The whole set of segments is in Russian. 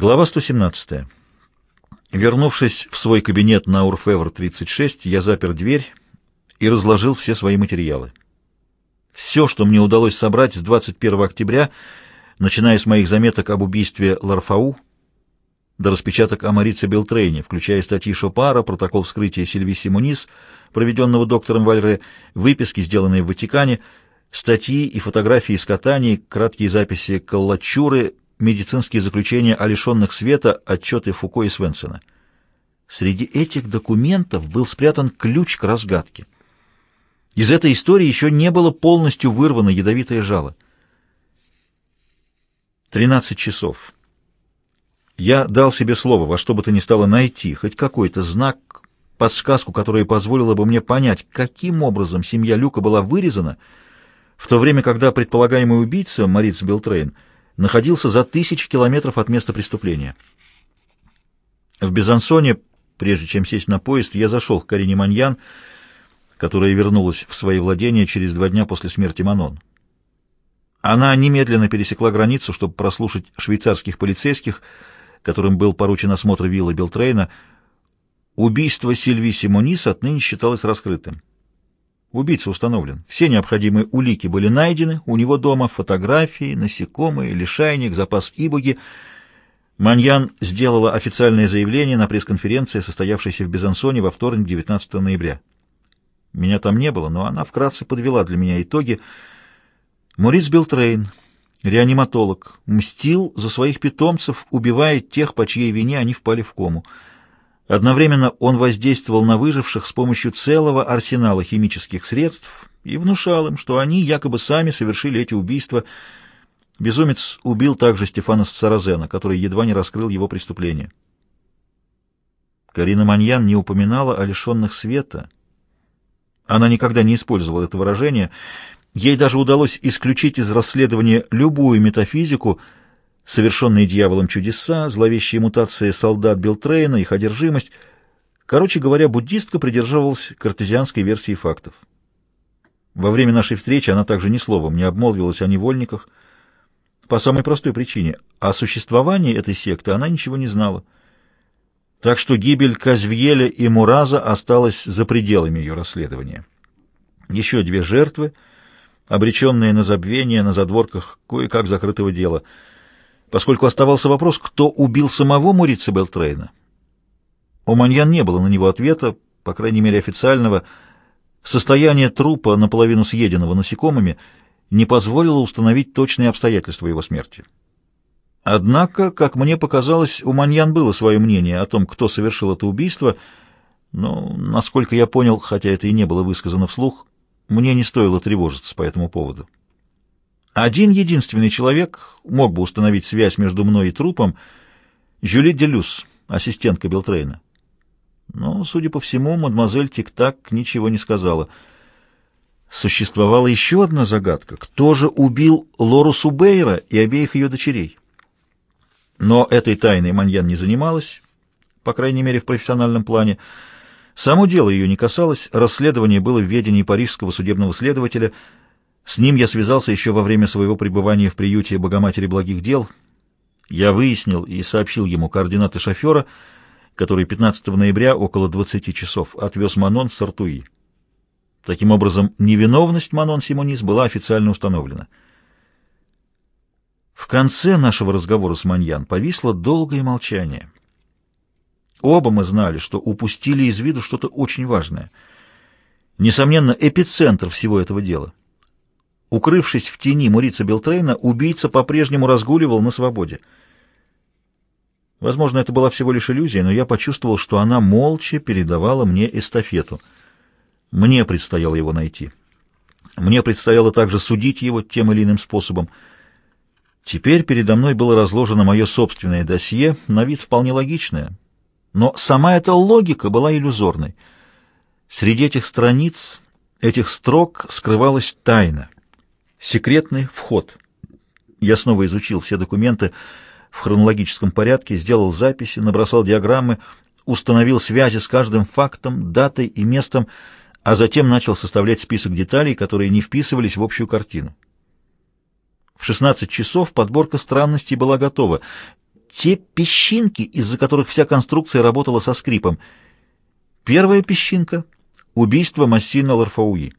Глава 117. Вернувшись в свой кабинет на Урфевр-36, я запер дверь и разложил все свои материалы. Все, что мне удалось собрать с 21 октября, начиная с моих заметок об убийстве Ларфау, до распечаток о Марице Белтрейне, включая статьи Шопара, протокол вскрытия Сильвиси Мунис, проведенного доктором Вальре, выписки, сделанные в Ватикане, статьи и фотографии из катаний, краткие записи Каллачуры, медицинские заключения о лишенных света, отчеты Фуко и Свенсона. Среди этих документов был спрятан ключ к разгадке. Из этой истории еще не было полностью вырвано ядовитое жало. 13 часов. Я дал себе слово во что бы то ни стало найти хоть какой-то знак, подсказку, которая позволила бы мне понять, каким образом семья Люка была вырезана, в то время, когда предполагаемый убийца, Мориц Белтрейн, находился за тысячи километров от места преступления. В Безансоне, прежде чем сесть на поезд, я зашел к Карине Маньян, которая вернулась в свои владения через два дня после смерти Манон. Она немедленно пересекла границу, чтобы прослушать швейцарских полицейских, которым был поручен осмотр виллы Белтрейна. Убийство Сильви Симонис отныне считалось раскрытым. Убийца установлен. Все необходимые улики были найдены. У него дома фотографии, насекомые, лишайник, запас ибуги. Маньян сделала официальное заявление на пресс-конференции, состоявшейся в Безансоне во вторник, 19 ноября. Меня там не было, но она вкратце подвела для меня итоги. Морис Белтрейн, реаниматолог, мстил за своих питомцев, убивая тех, по чьей вине они впали в кому. Одновременно он воздействовал на выживших с помощью целого арсенала химических средств и внушал им, что они якобы сами совершили эти убийства. Безумец убил также Стефана Саразена, который едва не раскрыл его преступление. Карина Маньян не упоминала о лишенных света — она никогда не использовала это выражение. Ей даже удалось исключить из расследования любую метафизику, совершенные дьяволом чудеса, зловещие мутации солдат Белтрейна, их одержимость. Короче говоря, буддистка придерживалась картезианской версии фактов. Во время нашей встречи она также ни словом не обмолвилась о невольниках, по самой простой причине. О существовании этой секты она ничего не знала. Так что гибель Казвьеля и Мураза осталась за пределами ее расследования. Еще две жертвы, обреченные на забвение на задворках кое-как закрытого дела. Поскольку оставался вопрос, кто убил самого Мурица Белтрейна, у Маньян не было на него ответа, по крайней мере официального. Состояние трупа, наполовину съеденного насекомыми, не позволило установить точные обстоятельства его смерти. Однако, как мне показалось, у Маньян было свое мнение о том, кто совершил это убийство, но, насколько я понял, хотя это и не было высказано вслух, мне не стоило тревожиться по этому поводу. Один единственный человек мог бы установить связь между мной и трупом — Жюли Делюс, ассистентка Белтрейна. Но, судя по всему, мадемуазель Тик-Так ничего не сказала. Существовала еще одна загадка. Кто же убил Лору Субейра и обеих ее дочерей? Но этой тайной Маньян не занималась, по крайней мере в профессиональном плане. Само дело ее не касалось, расследование было в ведении парижского судебного следователя. С ним я связался еще во время своего пребывания в приюте Богоматери Благих Дел. Я выяснил и сообщил ему координаты шофера, который 15 ноября около 20 часов отвез Манон в Сартуи. Таким образом, невиновность Манон Симонис была официально установлена. В конце нашего разговора с Маньян повисло долгое молчание. Оба мы знали, что упустили из виду что-то очень важное. Несомненно, эпицентр всего этого дела. Укрывшись в тени Мурица Белтрейна, убийца по-прежнему разгуливал на свободе. Возможно, это была всего лишь иллюзия, но я почувствовал, что она молча передавала мне эстафету. Мне предстояло его найти. Мне предстояло также судить его тем или иным способом — Теперь передо мной было разложено мое собственное досье, на вид вполне логичное. Но сама эта логика была иллюзорной. Среди этих страниц, этих строк скрывалась тайна, секретный вход. Я снова изучил все документы в хронологическом порядке, сделал записи, набросал диаграммы, установил связи с каждым фактом, датой и местом, а затем начал составлять список деталей, которые не вписывались в общую картину. В 16 часов подборка странностей была готова. те песчинки, из-за которых вся конструкция работала со скрипом. Первая песчинка — убийство Массина Ларфауи.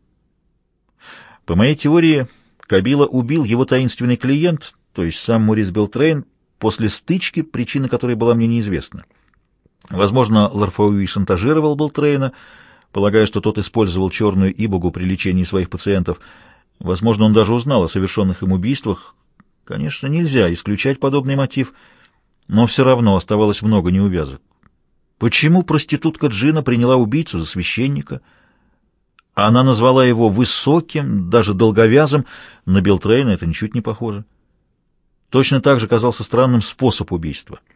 По моей теории, кабила убил его таинственный клиент, то есть сам Морис Белтрейн, после стычки, причина которой была мне неизвестна. Возможно, Ларфауи шантажировал Белтрейна, полагая, что тот использовал черную ибогу при лечении своих пациентов. Возможно, он даже узнал о совершенных им убийствах. Конечно, нельзя исключать подобный мотив, но все равно оставалось много неувязок. Почему проститутка Джина приняла убийцу за священника? Она назвала его высоким, даже долговязым, на Белтрейна это ничуть не похоже. Точно так же казался странным способ убийства —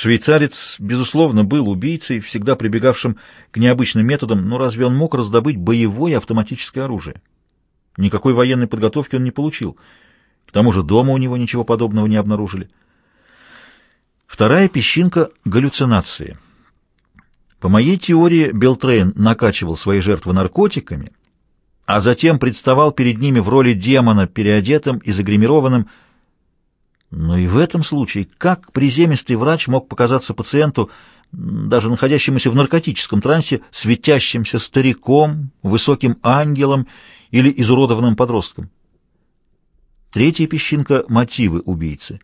Швейцарец, безусловно, был убийцей, всегда прибегавшим к необычным методам, но разве он мог раздобыть боевое автоматическое оружие? Никакой военной подготовки он не получил. К тому же дома у него ничего подобного не обнаружили. Вторая песчинка — галлюцинации. По моей теории, Белтрейн накачивал свои жертвы наркотиками, а затем представал перед ними в роли демона, переодетым и загримированным, но и в этом случае, как приземистый врач мог показаться пациенту, даже находящемуся в наркотическом трансе, светящимся стариком, высоким ангелом или изуродованным подростком? Третья песчинка — мотивы убийцы.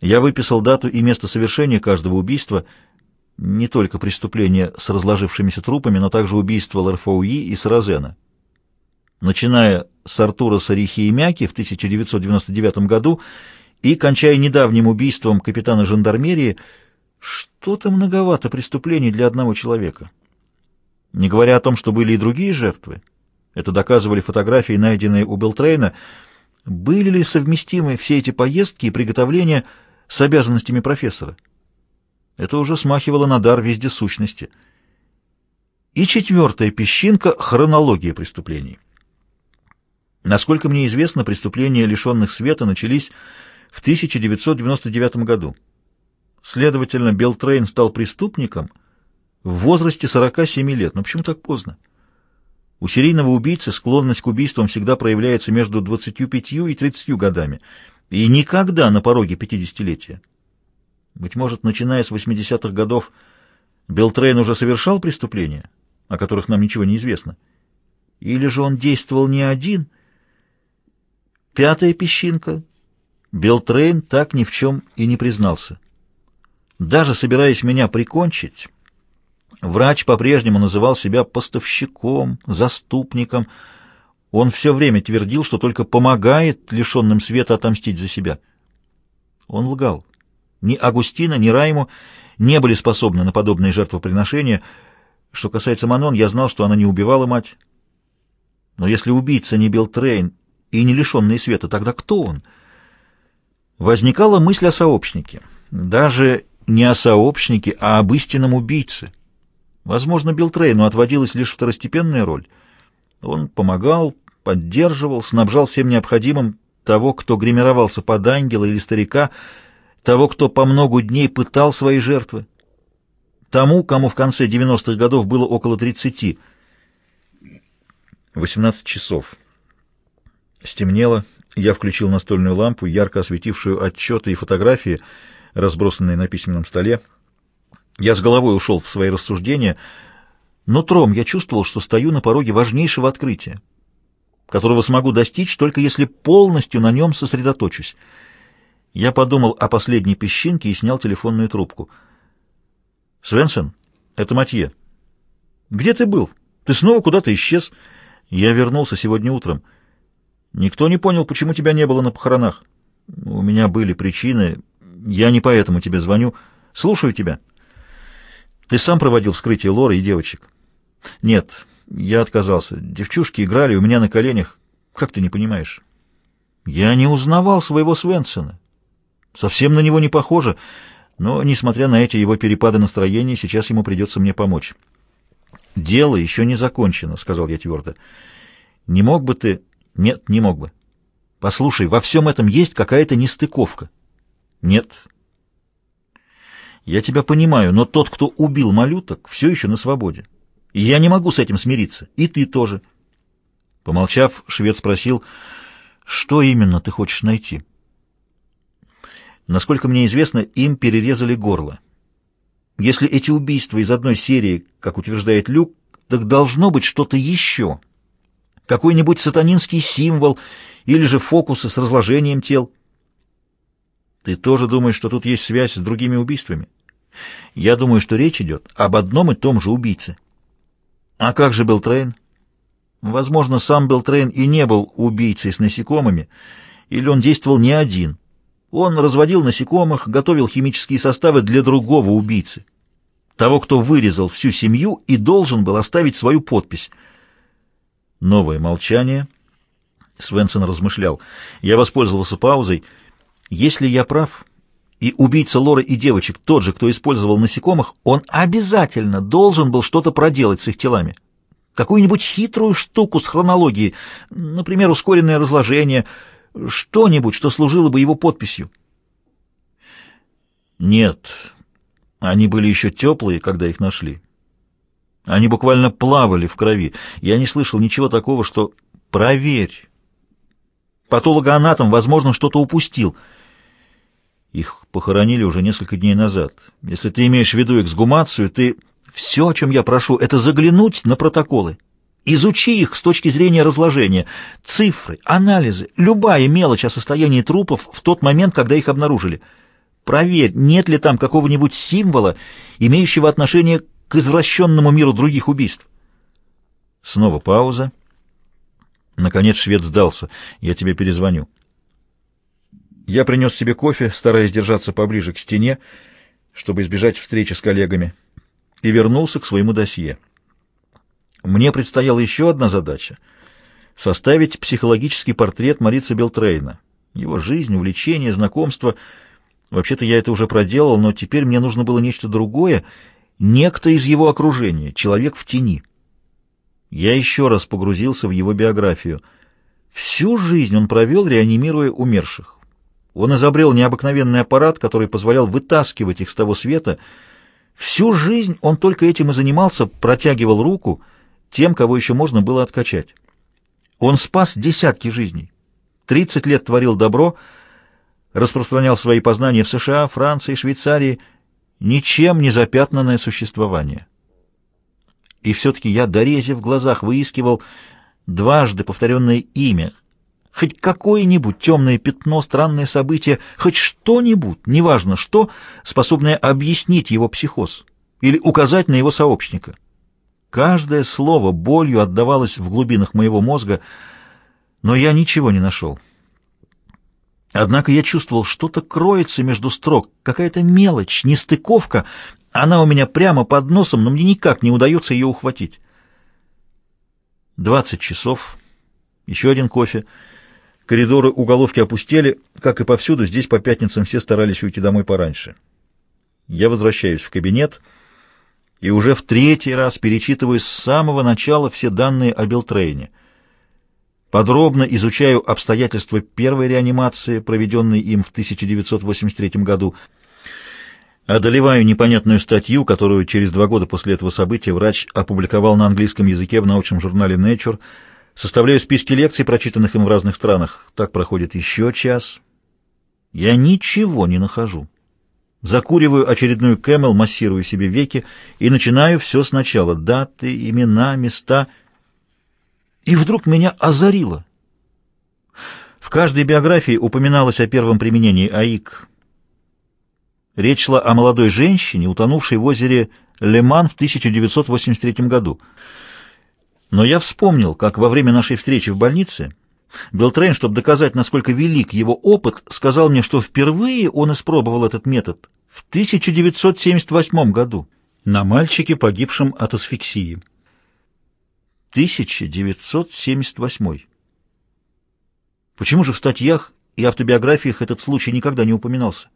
Я выписал дату и место совершения каждого убийства, не только преступления с разложившимися трупами, но также убийства Ларфауи и Саразена. Начиная с Артура Сарихи и Мяки в 1999 году и, кончая недавним убийством капитана жандармерии, что-то многовато преступлений для одного человека. Не говоря о том, что были и другие жертвы, это доказывали фотографии, найденные у Белтрейна, были ли совместимы все эти поездки и приготовления с обязанностями профессора? Это уже смахивало на дар вездесущности. И четвертая песчинка — хронология преступлений. Насколько мне известно, преступления, Лишенных Света, начались в 1999 году. Следовательно, Белтрейн стал преступником в возрасте 47 лет. Но почему так поздно? У серийного убийцы склонность к убийствам всегда проявляется между 25 и 30 годами, и никогда на пороге 50-летия. Быть может, начиная с 80-х годов, Белтрейн уже совершал преступления, о которых нам ничего не известно. Или же он действовал не один? Пятая песчинка Белтрейн так ни в чем и не признался. Даже собираясь меня прикончить, врач по-прежнему называл себя поставщиком, заступником. Он все время твердил, что только помогает лишенным света отомстить за себя. Он лгал. Ни Агустина, ни Райму не были способны на подобные жертвоприношения. Что касается Манон, я знал, что она не убивала мать. Но если убийца не Белтрейн и не лишенный света, тогда кто он — возникала мысль о сообщнике. Даже не о сообщнике, а об истинном убийце. Возможно, Билтрейну отводилась лишь второстепенная роль. Он помогал, поддерживал, снабжал всем необходимым того, кто гримировался под ангела или старика, того, кто по многу дней пытал свои жертвы, тому, кому в конце 90-х годов было около 30. 18 часов. Стемнело. Я включил настольную лампу, ярко осветившую отчеты и фотографии, разбросанные на письменном столе. Я с головой ушел в свои рассуждения. но тром я чувствовал, что стою на пороге важнейшего открытия, которого смогу достичь только если полностью на нем сосредоточусь. Я подумал о последней песчинке и снял телефонную трубку. «Свенсен, это Матье. Где ты был? Ты снова куда-то исчез?» «Я вернулся сегодня утром». Никто не понял, почему тебя не было на похоронах. У меня были причины. Я не поэтому тебе звоню. Слушаю тебя. Ты сам проводил вскрытие Лоры и девочек? Нет, я отказался. Девчушки играли у меня на коленях. Как ты не понимаешь? Я не узнавал своего Свенсона. Совсем на него не похоже. Но, несмотря на эти его перепады настроения, сейчас ему придется мне помочь. «Дело еще не закончено», — сказал я твердо. «Не мог бы ты...» Нет, не мог бы. Послушай, во всем этом есть какая-то нестыковка. Нет. Я тебя понимаю, но тот, кто убил малюток, все еще на свободе. И я не могу с этим смириться. И ты тоже. Помолчав, швед спросил, что именно ты хочешь найти? Насколько мне известно, им перерезали горло. Если эти убийства из одной серии, как утверждает Люк, так должно быть что-то еще. Какой-нибудь сатанинский символ или же фокусы с разложением тел. Ты тоже думаешь, что тут есть связь с другими убийствами? Я думаю, что речь идет об одном и том же убийце. А как же Белтрейн? Возможно, сам Белтрейн и не был убийцей с насекомыми, или он действовал не один. Он разводил насекомых, готовил химические составы для другого убийцы. Того, кто вырезал всю семью и должен был оставить свою подпись. Новое молчание. Свенсон размышлял. Я воспользовался паузой. Если я прав, и убийца Лоры и девочек тот же, кто использовал насекомых, он обязательно должен был что-то проделать с их телами какую-нибудь хитрую штуку с хронологией, например, ускоренное разложение, что-нибудь, что служило бы его подписью. Нет, они были еще теплые, когда их нашли. Они буквально плавали в крови. Я не слышал ничего такого, что «проверь». Патологоанатом, возможно, что-то упустил. Их похоронили уже несколько дней назад. Если ты имеешь в виду эксгумацию, ты... Все, о чем я прошу, это заглянуть на протоколы. Изучи их с точки зрения разложения. Цифры, анализы, любая мелочь о состоянии трупов в тот момент, когда их обнаружили. Проверь, нет ли там какого-нибудь символа, имеющего отношение к извращенному миру других убийств. Снова пауза. Наконец швед сдался. Я тебе перезвоню. Я принес себе кофе, стараясь держаться поближе к стене, чтобы избежать встречи с коллегами и вернулся к своему досье. Мне предстояла еще одна задача — составить психологический портрет Марица Белтрейна. Его жизнь, увлечения, знакомства. Вообще-то я это уже проделал, но теперь мне нужно было нечто другое, некто из его окружения, человек в тени. Я еще раз погрузился в его биографию. Всю жизнь он провел, реанимируя умерших. Он изобрел необыкновенный аппарат, который позволял вытаскивать их с того света — Всю жизнь он только этим и занимался, протягивал руку тем, кого еще можно было откачать. Он спас десятки жизней. Тридцать лет творил добро, распространял свои познания в США, Франции, Швейцарии, ничем не запятнанное существование. И все-таки я, дорезив в глазах, выискивал дважды повторенное имя, хоть какое-нибудь темное пятно, странное событие, хоть что-нибудь, неважно что, способное объяснить его психоз или указать на его сообщника. Каждое слово болью отдавалось в глубинах моего мозга, но я ничего не нашел. Однако я чувствовал, что-то кроется между строк, какая-то мелочь, нестыковка. Она у меня прямо под носом, но мне никак не удается ее ухватить. Двадцать часов, еще один кофе — Коридоры уголовки опустели, как и повсюду, здесь по пятницам все старались уйти домой пораньше. Я возвращаюсь в кабинет и уже в третий раз перечитываю с самого начала все данные о Белтрейне. Подробно изучаю обстоятельства первой реанимации, проведенной им в 1983 году, одолеваю непонятную статью, которую через два года после этого события врач опубликовал на английском языке в научном журнале Nature – Составляю списки лекций, прочитанных им в разных странах. Так проходит еще час. Я ничего не нахожу. Закуриваю очередную кэмел, массирую себе веки и начинаю все сначала. Даты, имена, места. И вдруг меня озарило. В каждой биографии упоминалось о первом применении АИК. Речь шла о молодой женщине, утонувшей в озере Леман в 1983 году. Но я вспомнил, как во время нашей встречи в больнице Белтрейн, чтобы доказать, насколько велик его опыт, сказал мне, что впервые он испробовал этот метод в 1978 году на мальчике, погибшем от асфиксии. 1978. Почему же в статьях и автобиографиях этот случай никогда не упоминался?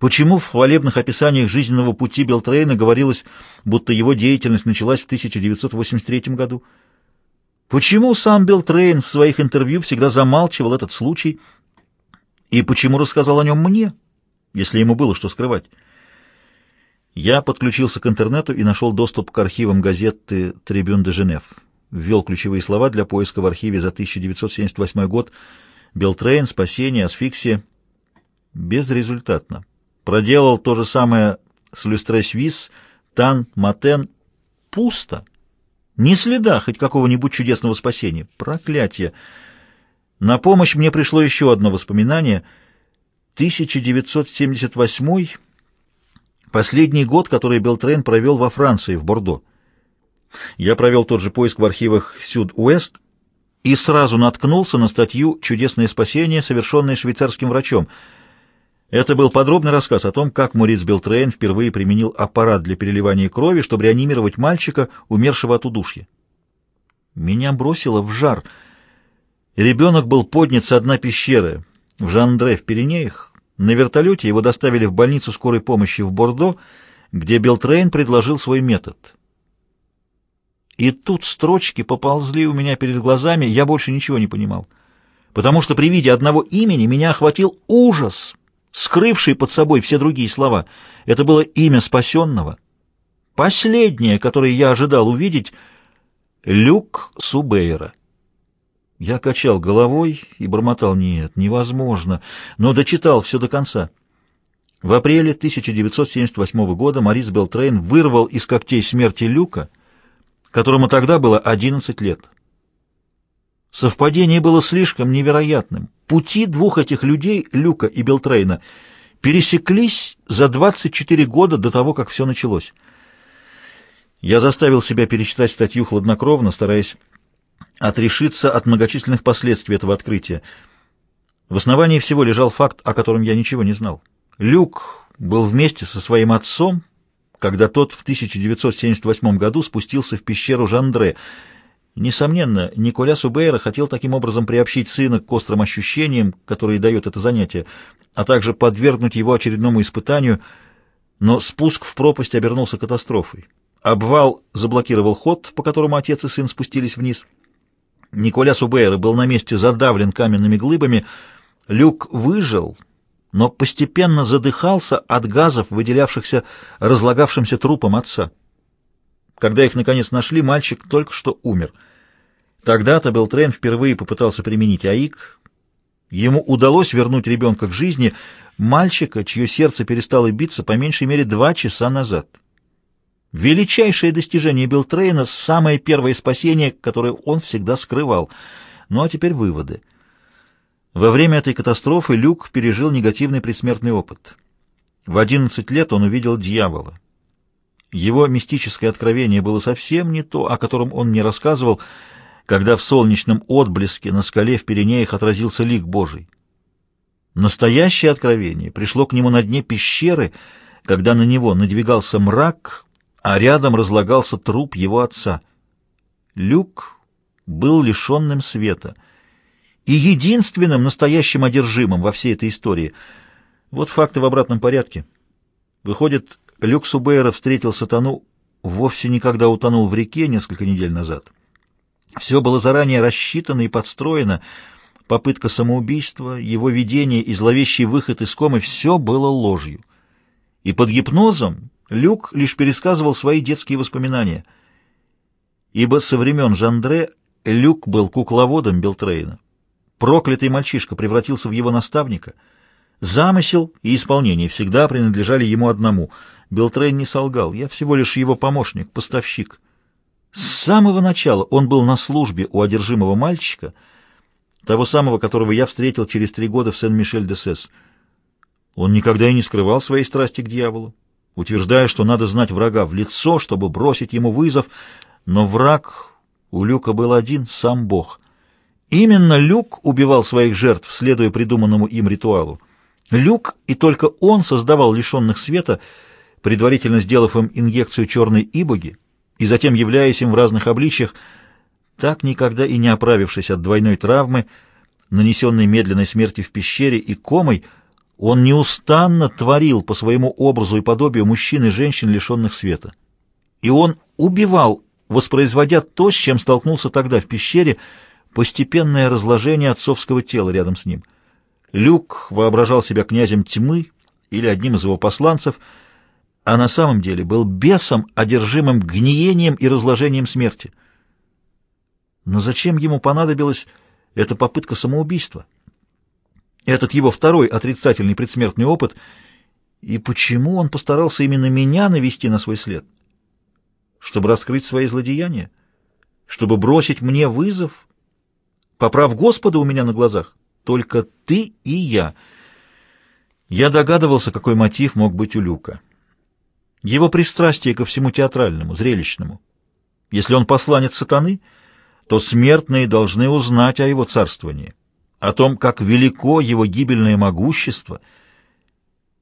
Почему в хвалебных описаниях жизненного пути Белтрейна говорилось, будто его деятельность началась в 1983 году? Почему сам Белтрейн в своих интервью всегда замалчивал этот случай? И почему рассказал о нем мне, если ему было что скрывать? Я подключился к интернету и нашел доступ к архивам газеты «Трибюн де Женев». Ввел ключевые слова для поиска в архиве за 1978 год «Белтрейн», «Спасение», «Асфиксия». Безрезультатно. Проделал то же самое с Люстрес-Вис, Тан, Матен. Пусто. Ни следа хоть какого-нибудь чудесного спасения. Проклятие! На помощь мне пришло еще одно воспоминание. 1978 последний год, который Белтрейн провел во Франции, в Бордо. Я провел тот же поиск в архивах Сюд-Уэст и сразу наткнулся на статью «Чудесное спасение, совершенное швейцарским врачом». Это был подробный рассказ о том, как Мориц Белтрейн впервые применил аппарат для переливания крови, чтобы реанимировать мальчика, умершего от удушья. Меня бросило в жар. Ребенок был поднят со дна пещеры в Жандре в Пиренеях. На вертолете его доставили в больницу скорой помощи в Бордо, где Белтрейн предложил свой метод — и тут строчки поползли у меня перед глазами, я больше ничего не понимал. Потому что при виде одного имени меня охватил ужас, скрывший под собой все другие слова. Это было имя спасенного. Последнее, которое я ожидал увидеть, Люк Субейра. Я качал головой и бормотал «нет, невозможно», но дочитал все до конца. В апреле 1978 года Морис Белтрейн вырвал из когтей смерти Люка — которому тогда было 11 лет. Совпадение было слишком невероятным. Пути двух этих людей, Люка и Белтрейна, пересеклись за 24 года до того, как все началось. Я заставил себя перечитать статью хладнокровно, стараясь отрешиться от многочисленных последствий этого открытия. В основании всего лежал факт, о котором я ничего не знал. Люк был вместе со своим отцом когда тот в 1978 году спустился в пещеру Жандре. Несомненно, Николя Субейра хотел таким образом приобщить сына к острым ощущениям, которые дает это занятие, а также подвергнуть его очередному испытанию, но спуск в пропасть обернулся катастрофой. Обвал заблокировал ход, по которому отец и сын спустились вниз. Николя Субейра был на месте задавлен каменными глыбами. Люк выжил — но постепенно задыхался от газов, выделявшихся разлагавшимся трупом отца. Когда их наконец нашли, мальчик только что умер. Тогда-то Белтрен впервые попытался применить АИК. Ему удалось вернуть ребенка к жизни, мальчика, чье сердце перестало биться по меньшей мере два часа назад. Величайшее достижение Белтрейна — самое первое спасение, которое он всегда скрывал. Ну а теперь выводы. Во время этой катастрофы Люк пережил негативный предсмертный опыт. В 11 лет он увидел дьявола. Его мистическое откровение было совсем не то, о котором он мне рассказывал, когда в солнечном отблеске на скале в Пиренеях отразился лик Божий. Настоящее откровение пришло к нему на дне пещеры, когда на него надвигался мрак, а рядом разлагался труп его отца. Люк был лишенным света — и единственным настоящим одержимым во всей этой истории. Вот факты в обратном порядке. Выходит, Люк Субейра встретил сатану, вовсе никогда утонул в реке несколько недель назад. Все было заранее рассчитано и подстроено. Попытка самоубийства, его видение и зловещий выход из комы — все было ложью. И под гипнозом Люк лишь пересказывал свои детские воспоминания. Ибо со времен Жандре Люк был кукловодом Белтрейна. Проклятый мальчишка превратился в его наставника. Замысел и исполнение всегда принадлежали ему одному. Белтрейн не солгал, я всего лишь его помощник, поставщик. С самого начала он был на службе у одержимого мальчика, того самого, которого я встретил через три года в Сен-Мишель-де-Сес. Он никогда и не скрывал своей страсти к дьяволу, утверждая, что надо знать врага в лицо, чтобы бросить ему вызов, но враг у Люка был один — сам Бог — Именно Люк убивал своих жертв, следуя придуманному им ритуалу. Люк и только он создавал лишенных света, предварительно сделав им инъекцию черной ибоги и затем являясь им в разных обличьях, так никогда и не оправившись от двойной травмы, нанесенной медленной смерти в пещере и комой, он неустанно творил по своему образу и подобию мужчин и женщин, лишенных света. И он убивал, воспроизводя то, с чем столкнулся тогда в пещере, постепенное разложение отцовского тела рядом с ним. Люк воображал себя князем тьмы или одним из его посланцев, а на самом деле был бесом, одержимым гниением и разложением смерти. Но зачем ему понадобилась эта попытка самоубийства? Этот его второй отрицательный предсмертный опыт, и почему он постарался именно меня навести на свой след? Чтобы раскрыть свои злодеяния? Чтобы бросить мне вызов? Поправ Господа у меня на глазах? Только ты и я. Я догадывался, какой мотив мог быть у Люка. Его пристрастие ко всему театральному, зрелищному. Если он посланец сатаны, то смертные должны узнать о его царствовании, о том, как велико его гибельное могущество.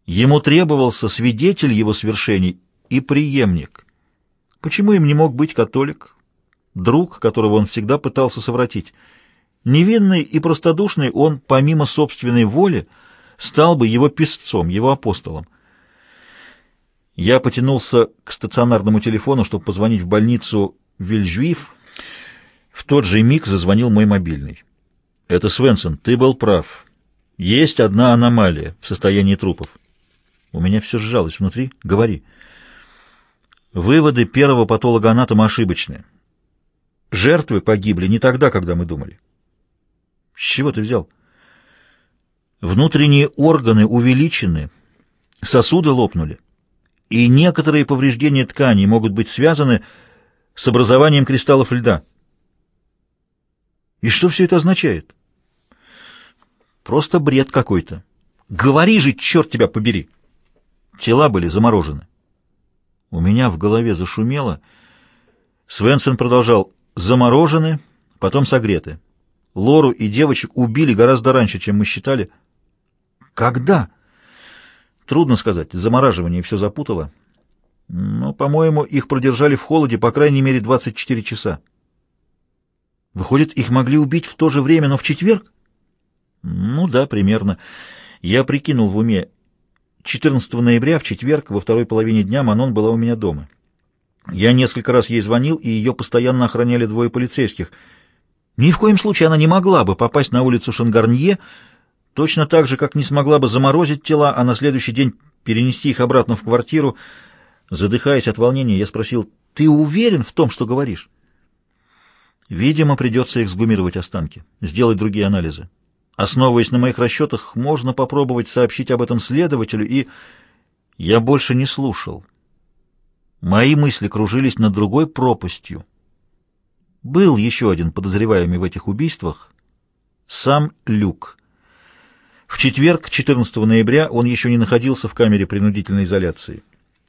Ему требовался свидетель его свершений и преемник. Почему им не мог быть католик, друг, которого он всегда пытался совратить? Невинный и простодушный он, помимо собственной воли, стал бы его песцом, его апостолом. Я потянулся к стационарному телефону, чтобы позвонить в больницу Вильжуив. В тот же миг зазвонил мой мобильный. «Это Свенсон, ты был прав. Есть одна аномалия в состоянии трупов». У меня все сжалось внутри. «Говори». Выводы первого патологоанатома ошибочны. Жертвы погибли не тогда, когда мы думали. С чего ты взял? Внутренние органы увеличены, сосуды лопнули и некоторые повреждения тканей могут быть связаны с образованием кристаллов льда. И что все это означает? Просто бред какой-то. Говори же, черт тебя побери! Тела были заморожены. У меня в голове зашумело. Свенсон продолжал. Заморожены, потом согреты. Лору и девочек убили гораздо раньше, чем мы считали. Когда? Трудно сказать, замораживание все запутало. Но, по-моему, их продержали в холоде по крайней мере 24 часа. Выходит, их могли убить в то же время, но в четверг? Ну да, примерно. Я прикинул в уме. 14 ноября, в четверг, во второй половине дня Манон была у меня дома. Я несколько раз ей звонил, и ее постоянно охраняли двое полицейских. Ни в коем случае она не могла бы попасть на улицу Шангарнье, Точно так же, как не смогла бы заморозить тела, а на следующий день перенести их обратно в квартиру. Задыхаясь от волнения, я спросил, «Ты уверен в том, что говоришь?» Видимо, придется эксгумировать останки, сделать другие анализы. Основываясь на моих расчетах, можно попробовать сообщить об этом следователю, и я больше не слушал. Мои мысли кружились над другой пропастью. Был еще один подозреваемый в этих убийствах — сам Люк. В четверг, 14 ноября, он еще не находился в камере принудительной изоляции.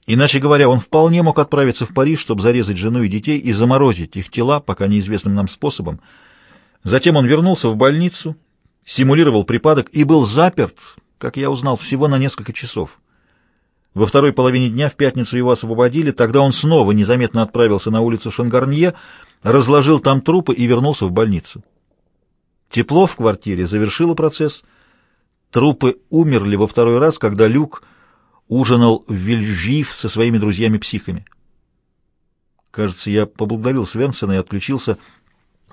Иначе говоря, он вполне мог отправиться в Париж, чтобы зарезать жену и детей и заморозить их тела, пока неизвестным нам способом. Затем он вернулся в больницу, симулировал припадок и был заперт, как я узнал, всего на несколько часов. Во второй половине дня в пятницу его освободили, тогда он снова незаметно отправился на улицу Шангарнье, разложил там трупы и вернулся в больницу. Тепло в квартире завершило процесс — Трупы умерли во второй раз, когда Люк ужинал в Вильжив со своими друзьями-психами. Кажется, я поблагодарил Свенсона и отключился.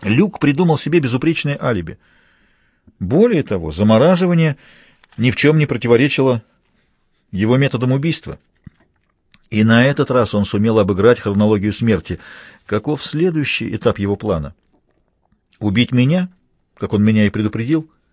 Люк придумал себе безупречное алиби. Более того, замораживание ни в чем не противоречило его методам убийства. И на этот раз он сумел обыграть хронологию смерти. Каков следующий этап его плана? Убить меня, как он меня и предупредил?